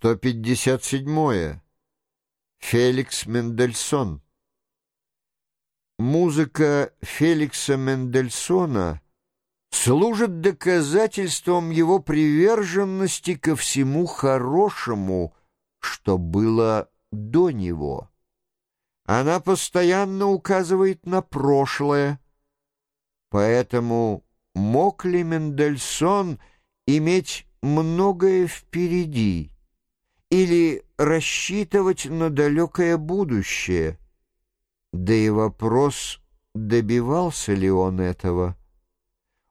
157. Феликс Мендельсон. Музыка Феликса Мендельсона служит доказательством его приверженности ко всему хорошему, что было до него. Она постоянно указывает на прошлое, поэтому мог ли Мендельсон иметь многое впереди? Или рассчитывать на далекое будущее. Да и вопрос, добивался ли он этого.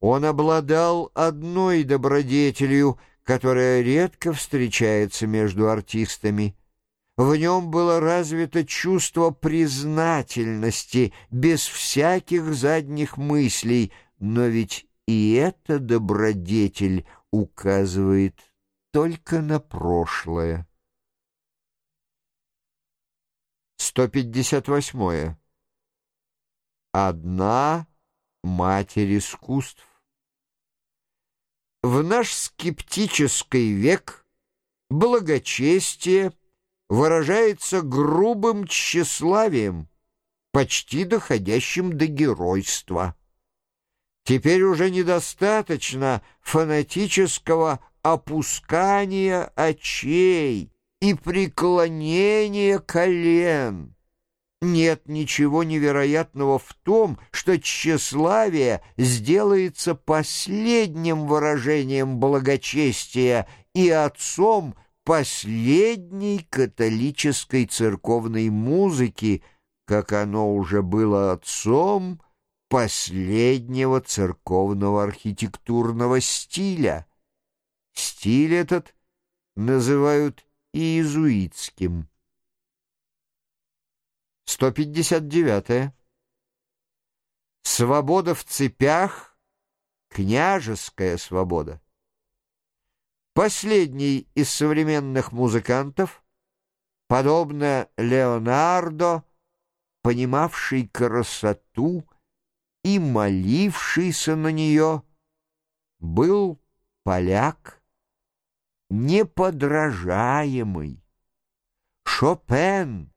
Он обладал одной добродетелью, которая редко встречается между артистами. В нем было развито чувство признательности, без всяких задних мыслей, но ведь и эта добродетель указывает только на прошлое. 158. Одна матерь искусств. В наш скептический век благочестие выражается грубым тщеславием, почти доходящим до геройства. Теперь уже недостаточно фанатического опускания очей и преклонения колен. Нет ничего невероятного в том, что тщеславие сделается последним выражением благочестия и отцом последней католической церковной музыки, как оно уже было отцом последнего церковного архитектурного стиля. Стиль этот называют иезуитским. 159. -е. Свобода в цепях — княжеская свобода. Последний из современных музыкантов, подобно Леонардо, понимавший красоту и молившийся на нее, был поляк неподражаемый. Шопен,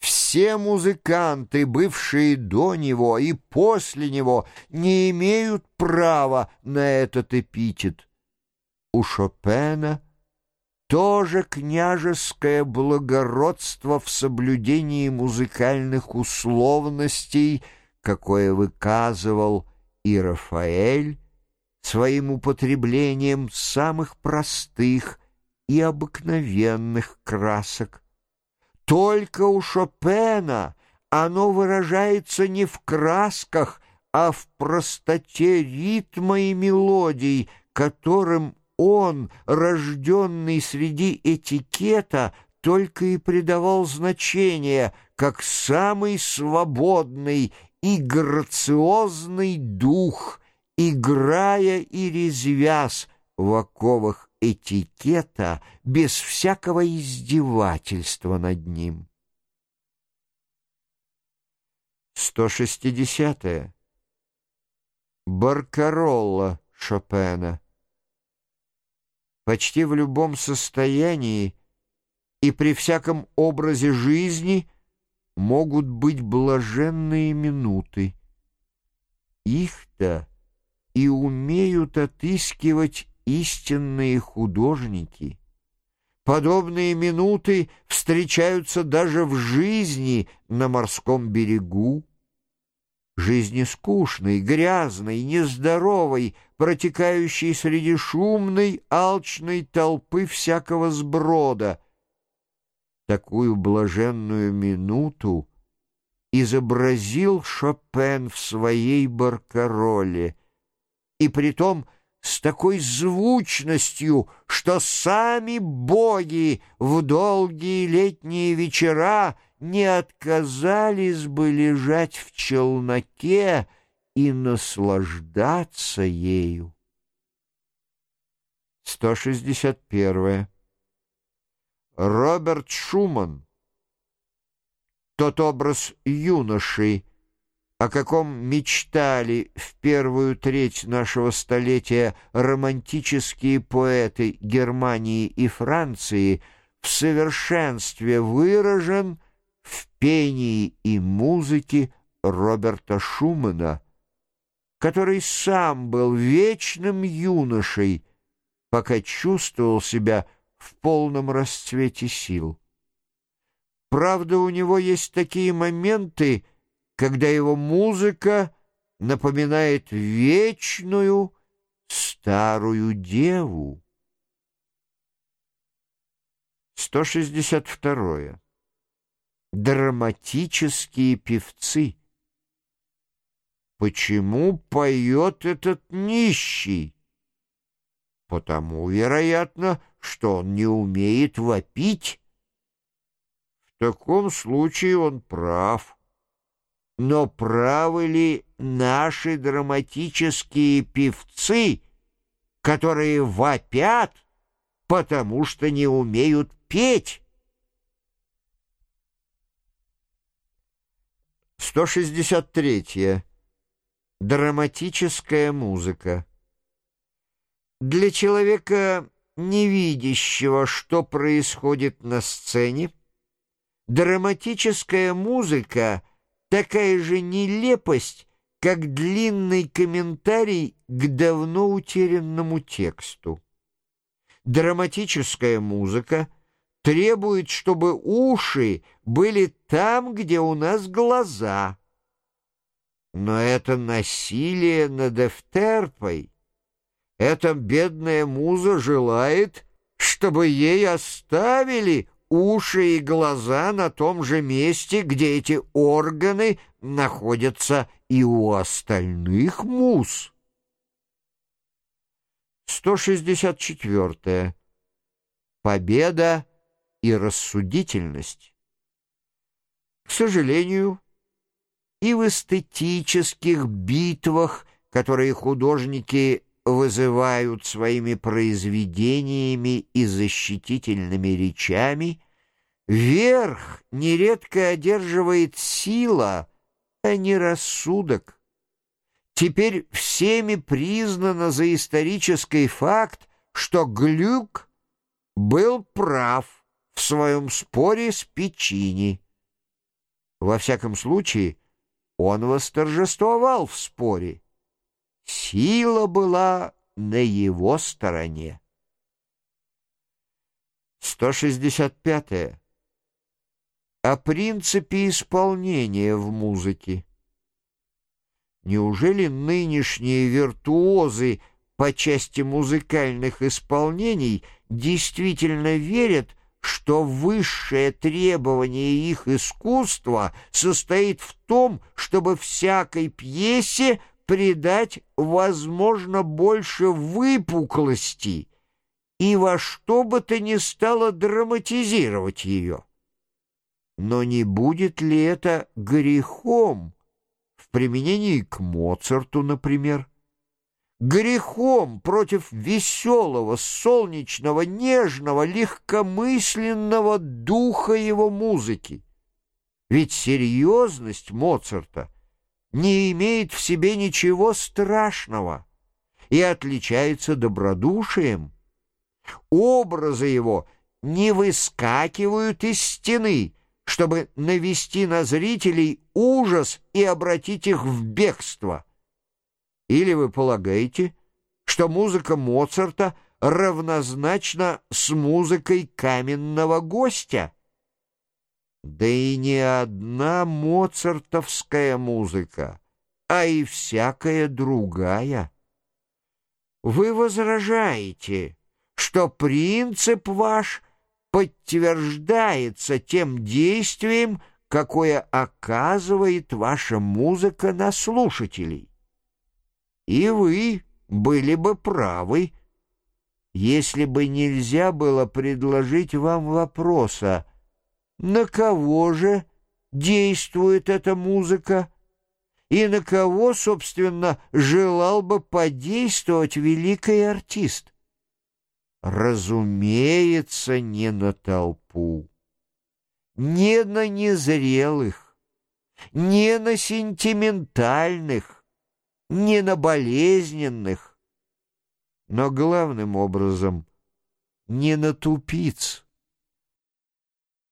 все музыканты, бывшие до него и после него, не имеют права на этот эпитет. У Шопена тоже княжеское благородство в соблюдении музыкальных условностей, какое выказывал и Рафаэль, своим употреблением самых простых и обыкновенных красок. Только у Шопена оно выражается не в красках, а в простоте ритма и мелодий, которым он, рожденный среди этикета, только и придавал значение, как самый свободный и грациозный дух — играя и резвясь в оковах этикета без всякого издевательства над ним. 160. -е. Баркаролла Шопена. Почти в любом состоянии и при всяком образе жизни могут быть блаженные минуты. Их-то и умеют отыскивать истинные художники. Подобные минуты встречаются даже в жизни на морском берегу. Жизни скучной, грязной, нездоровой, протекающей среди шумной, алчной толпы всякого сброда. Такую блаженную минуту изобразил Шопен в своей баркароле — и притом с такой звучностью, что сами боги в долгие летние вечера не отказались бы лежать в челноке и наслаждаться ею. 161. Роберт Шуман. Тот образ юноши, о каком мечтали в первую треть нашего столетия романтические поэты Германии и Франции, в совершенстве выражен в пении и музыке Роберта Шумана, который сам был вечным юношей, пока чувствовал себя в полном расцвете сил. Правда, у него есть такие моменты, когда его музыка напоминает вечную старую деву. 162. Драматические певцы. Почему поет этот нищий? Потому, вероятно, что он не умеет вопить. В таком случае он прав. Но правы ли наши драматические певцы, которые вопят, потому что не умеют петь? 163. Драматическая музыка. Для человека, не видящего, что происходит на сцене, драматическая музыка — такая же нелепость, как длинный комментарий к давно утерянному тексту. Драматическая музыка требует, чтобы уши были там, где у нас глаза — но это насилие над Эфтерпой. Эта бедная муза желает, чтобы ей оставили уши и глаза на том же месте, где эти органы находятся и у остальных муз. 164. Победа и рассудительность. К сожалению, и в эстетических битвах, которые художники вызывают своими произведениями и защитительными речами, верх нередко одерживает сила, а не рассудок. Теперь всеми признано за исторический факт, что Глюк был прав в своем споре с Печини. Во всяком случае, он восторжествовал в споре. Сила была на его стороне. 165. -е. О принципе исполнения в музыке. Неужели нынешние виртуозы по части музыкальных исполнений действительно верят, что высшее требование их искусства состоит в том, чтобы всякой пьесе придать, возможно, больше выпуклости и во что бы то ни стало драматизировать ее. Но не будет ли это грехом в применении к Моцарту, например? грехом против веселого, солнечного, нежного, легкомысленного духа его музыки. Ведь серьезность Моцарта не имеет в себе ничего страшного и отличается добродушием. Образы его не выскакивают из стены, чтобы навести на зрителей ужас и обратить их в бегство. Или вы полагаете, что музыка Моцарта равнозначна с музыкой каменного гостя? Да и не одна моцартовская музыка, а и всякая другая. Вы возражаете, что принцип ваш подтверждается тем действием, какое оказывает ваша музыка на слушателей. И вы были бы правы, если бы нельзя было предложить вам вопроса, на кого же действует эта музыка и на кого, собственно, желал бы подействовать великий артист. Разумеется, не на толпу, не на незрелых, не на сентиментальных, не на болезненных, но главным образом не на тупиц.